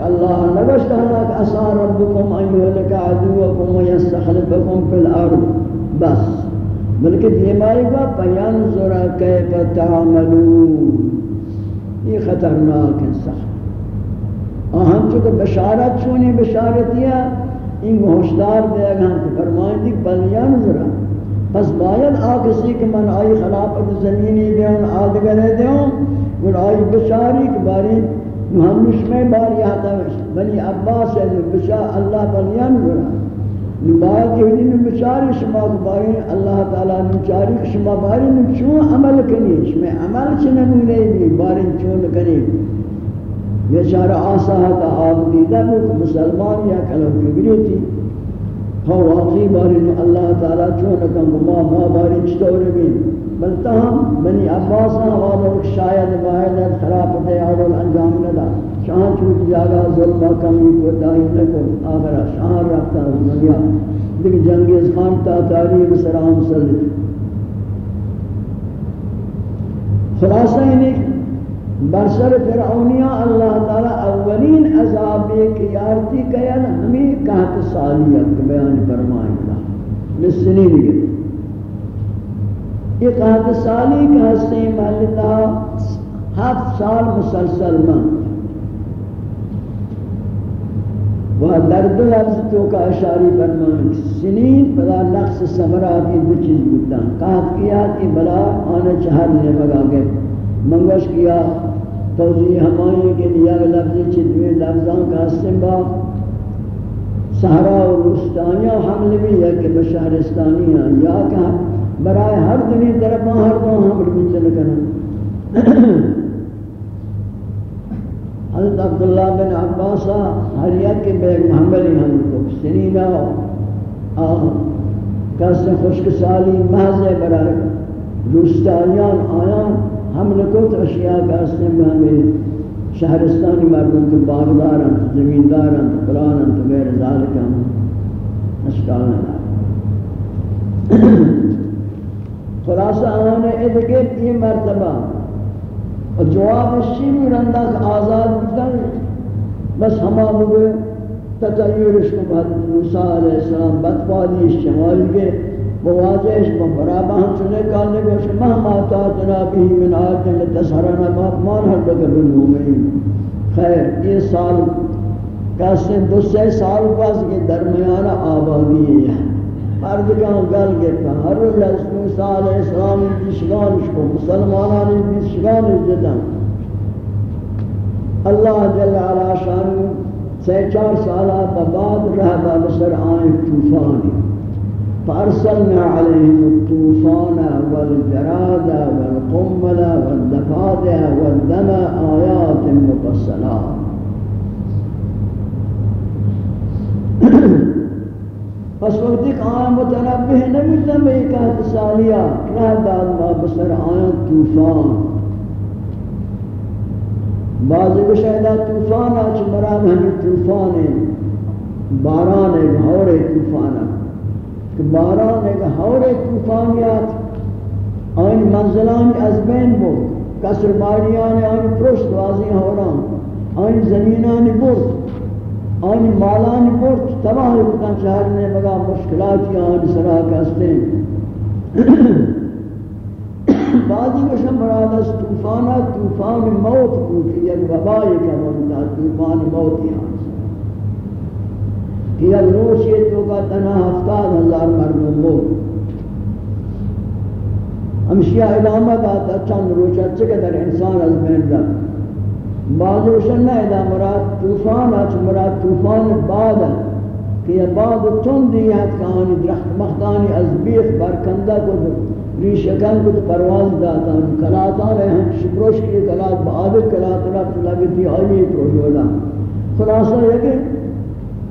الله نگشت هناك عسى ربكم أن يهلك عدوكم ويستخلفكم في الأرض۔ بس۔ بلکہ دیمائی کا پینظر کیف تعملون یہ خطرناک ہے سخت۔ اور ہم چونکہ بشارت چونی بشارت یہ ان کو ہوشدار دے گا ہم کو فرمائیں دی پینظر پس باید آ کسی کہ من آئی خلافت زمینی دے ان آدگرے دے ہوں اور آئی بشاری کے بارے محمد میں باری آتا ہے بنی عباس ہے بشار اللہ بلیان برا نبایت یہ دن بشاری شما کے اللہ تعالیٰ نچاری شما بارے میں چون عمل کنی شما عمل چنمونے بھی بارے چون کنی بیچارہ آساہتا آب دیدہ مسلمان یا کلو کبری تھی۔ ہاں واقعی بارے اللہ تعالیٰ چون کن ما ما بارے چطور بھی بل تاہم بنی عباس ہاں، حوالہ شاید باید خرافت اول انجام ندا شاہ چوٹ جاگا ظلمہ کمی کو دائی نکل آخرہ شاہ رکھتا ہے دنیا۔ دیکھ جنگیز خان تا تاریخ سلام صلی خلاصہ انہیں برسر فرعونیہ اللہ تعالی اولین عذاب ایک یارتی کہن، ہمیں کہت سالیت بیان فرمائیں اللہ نسنی لگے یہ کہت سالی کا حصے محلتا ہفت سال مسلسل میں۔ وہ درد لفظ تو کا اشاری فرمان سنین بلا نقص سمرات یہ دو چیز بودتا کہت کیا کہ بلا آنے چہر نے بگا گئے۔ منگوش کیا، توضیح ہمائیں کہ لیا لفظ چدویں لفظان کا استنبا سہرا و رستانیہ حمل بھی ہے کہ بشہرستانیہ یا کہ برائے ہر دنی طرفاں ہر دو حمل بھی چل کرنا حضرت عبداللہ بن عباسہ ہر یک کے بیگ حملی ہم کو۔ سنینہ آہ کس خوشک سالی، محض برائے رستانیان آیان۔ ہم لکوت اشیاء کا اسنے میں ہمیں شہرستانی مردم کے باغداران زمینداران قرآن تو غیر ذالک ہم اشکال نہ خلاصہ آنے ادھگت یہ مرتبہ اور جواب اسی بھی رندہ آزاد بکن بس ہما ہوئے تطیرش کو بعد موسیٰ علیہ السلام بدفادی شمال کے مواجهش بمرابا ہم چنے کالنے کو شما ماتا جنابی من آیت لتسہرنا مان حل بکر بالمومنین خیر، یہ سال کہتے ہیں دو سے سال پاس کے درمیان آبادی ہے۔ مرد کا گل گرتا ہر لحظ موسیٰ علیہ السلام دیشگانش کو مسلمانان دیشگانش جدا اللہ جل علا شان سے چار سالہ بعد رہ بسر آئیں طوفانی. فأرسلنا عليهم الطوفان والجراد والقمل والدفادع والدم آيات مفصلات. پس وقت ایک آن متنبہ نبی تنبہ کہت سالیہ رہ داد ما بسر آیان طوفان۔ بعضی کو شہدہ طوفان آچ مراد ہمیں طوفان ہے، باران ہے گھور ہے طوفان۔ ہے کہ باران ایک ہور طوفانیات۔ آئین منزلان از بین بود، کسر باریان آئین پرشت واضح ہوران۔ آئین زمینان برد آئین مالان برد تباہ بکن شہر نے بگا مشکلاتی آئین سرا کستے بعضی کشم مراد از طوفانا طوفان موت بود یک وبائی کا منتا طوفان موت یہاں کہ یک روش یہ تو کا تنہ ہفتاد ہزار مردم ہو۔ ہمشیہ علامت آتا چند روش اچھے کہ در انسان از بین رکھ۔ بعض روشن نہ ادا مراد طوفان اچھ مراد طوفان بعد کہ یہ بعد چون دیت کہانی درخت مختانی از بیخ برکندہ کو ریشکن کو پرواز داتا کلاتان رہے ہیں شکروش کی کلات بعد کلات، رفت لگتی آئی پروش ہونا خلاصہ یہ کہ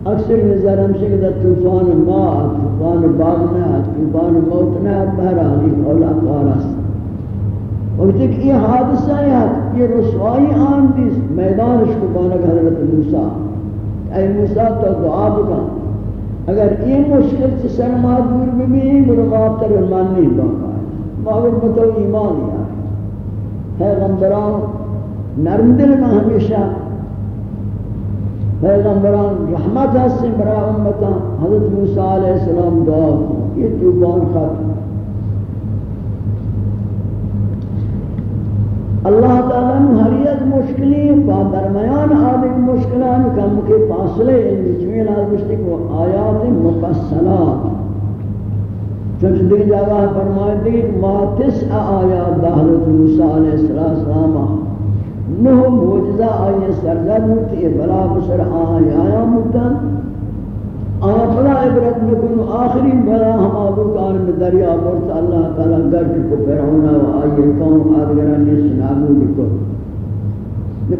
اکثر نظر ہم سے کہ طوفان ما طوفان باغ نہ طوفان موت نہ بہرحالی اولا قارس اور تک یہ حادثہ ہے یہ رسوائی آن دیس میدان اس کو بانک حضرت موسیٰ اے موسیٰ تو دعا بکا اگر یہ مشکل سے سرما دور بھی مرو آپ تر ایمان نہیں باقا ہے باور بتو ایمان یا ہے غمبران نرم دل میں ہمیشہ پیغمبران رحمت ہستیں برا امتا حضرت موسیٰ علیہ السلام دعا یہ طوفان خط اللہ تعالیٰ نے ہر مشکلی با درمیان آدم مشکلان کم کے فاصلے نچوین آدمشتی کو آیات مفصلات۔ چونچہ دیکھ جاگہ فرمائے دیکھ ما تسع آیات دا حضرت موسیٰ علیہ السلام نو موجزہ آئی سرزد ہوتی ہے، بلا بسر آئی آیا مدن۔ آیا بلا عبرت بکن دریا مرت اللہ تعالیٰ گرد کو فرعونا و آئی قوم آدھگران نے سنابو بکو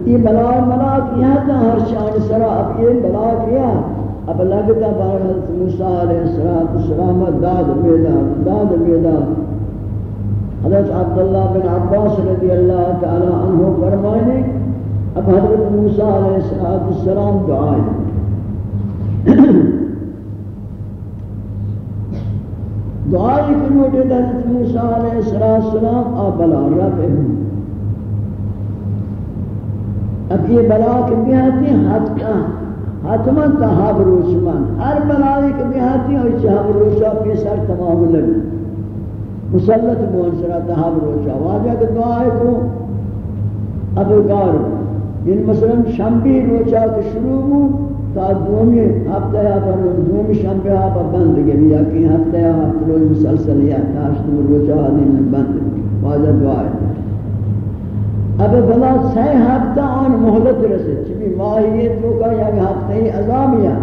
یہ بلا ملا کیا تھا، ہر شان سرا۔ اب یہ بلا کیا اب لگتا بار حضرت موسیٰ علیہ السلام داد میدان داد میدان۔ حضرت عبداللہ بن عباس رضی اللہ تعالی عنہ فرمائے اب حضرت موسیٰ علیہ السلام دعائیں دعائی کنوٹے دا حضرت موسیٰ علیہ السلام آبلا رب ہوں اب یہ بلا کے بیاتی حد کا حتماً تحاب روشمان ہر بلائی کے بیاتی اور چہاب روشا پی سر تمام لگی مسلط مونسرہ تحاب روشا واجہ کہ دعائی کو؟ ابو گارو یعنی مثلا شمبی روچا کے شروع ہوں۔ تا دومی ہفتہ یا پر دومی شنبہ یا پر بند گئی یا کہ ہفتہ یا ہفتہ روز مسلسل یا تاشت روچا حدیم بند واجہ دعائے اب بلا سی ہفتہ آن محلت رسے۔ چبی ماہیت تو کا یا ہفتہ ہی عذابیہ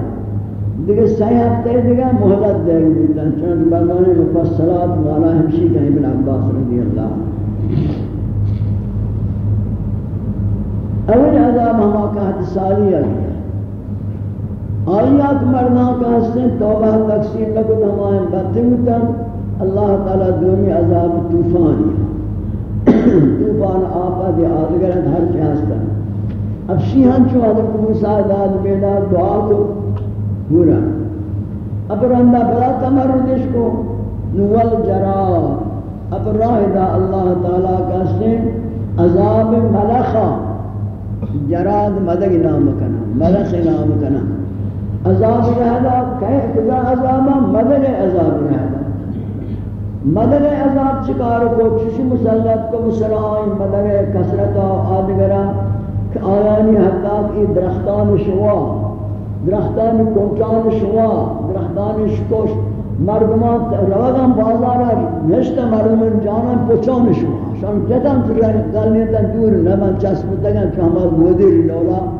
دیکھ سی ہفتہ دیکھ محلت دے گی چنانچہ بلوانے مفصلات والا ہمشی کہیں بن عباس رضی اللہ اول عذاب ہما کا حد سالی آئی آیات مردان کا حسن توبہ تقسیم لکت ہمائیں بدتے اللہ تعالیٰ دومی عذاب توفانی طوفان آفت آدگرت ہر چاہستا اب شیحان چو حضرت موسیٰ داد بیدا دعا کو پورا اب رندہ بلا تمردش کو نول جرا۔ اب راہ دا اللہ تعالیٰ کا سن عذاب ملخا جراد مدگ نام کنا، ملخ نام کنا۔ عذاب رہدا کہہ عذاب ہاں، مدگ عذاب رہدا مدد عذاب چکار کو چشی مسلط کو مسلعائیں مدد کسرت آدگرہ۔ کہ آیانی حقا کی درختان شوا، درختان کوچان شوا، درختان شکوش، مردمان روگان بازارا نشتا مردمان جانا پوچان شوا۔ شان جتن تریانی قلنیتا دور نبن چسبتگن کہ ہمارا مدیر لولا۔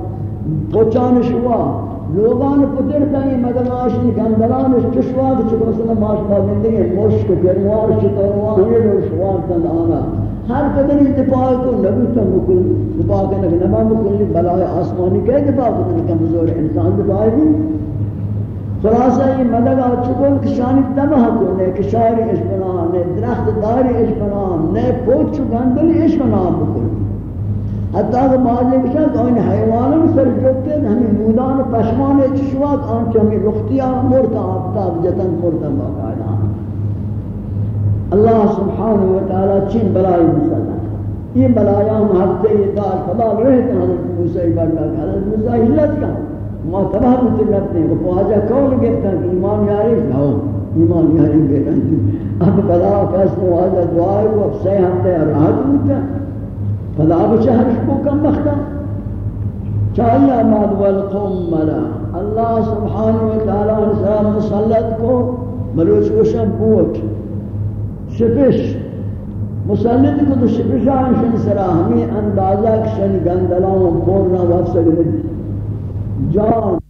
پوچان شوا۔ لوگان پتر کہیں مدن آشنی گندلان چشواد چکو مثلا ماش بابندگی مشک گرموار چطوروان یہ لوگ شوار تن آنا ہر قدر دفاع کو نبی نبوتا مکل دفاع کرنے کے نبا مکل بلائے آسمانی کے دفاع کرنے کمزور انسان دفاع بھی خلاصہ یہ مدد آ چکو کشانی تباہ کرنے کشاری اشبنان درخت داری اشبنان نئے پوچ گندلی اشبنان بکل حتی کہ ماضی بشن کہ ان حیوانوں سر جوکتے ہمیں مودان پشمان چشوات آن چمی رختیا مرتا آفتاب جتن مرتا باقاعدہ اللہ سبحانہ وتعالی چین بلائی مسلح یہ بلایاں محبتے یہ دار خدا رہتے ہیں حضرت موسیٰ بڑھنا کہ حضرت موسیٰ ہلت کا ما تباہ مطلب رکھتے ہیں وہ آجا کون گفتا کہ ایمان یاری نو ایمان یاری گفتا اب بلا کس آجا دعائی کو اب سی ہمتے راحت ہوتا فلا أبو جهل شو كم بختا؟ چاہیے ماد والقوم ملا. اللہ سبحانہ و تعالی ان سلام مسلط کو ملوچ کو شبوت شپش. مسلط کو تو شپش آن شن سرا ہمیں اندازہ کشن گندلان و بورنا وفصل جان.